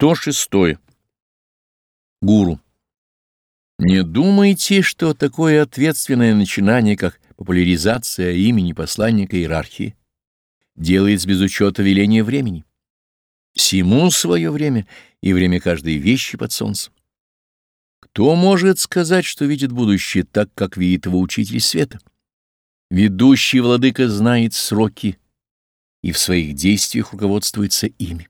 106. Гуру. Не думайте, что такое ответственное начинание, как популяризация имени посланника иерархии, делается без учета веления времени. Всему свое время и время каждой вещи под солнцем. Кто может сказать, что видит будущее так, как видит его учитель света? Ведущий владыка знает сроки и в своих действиях руководствуется ими.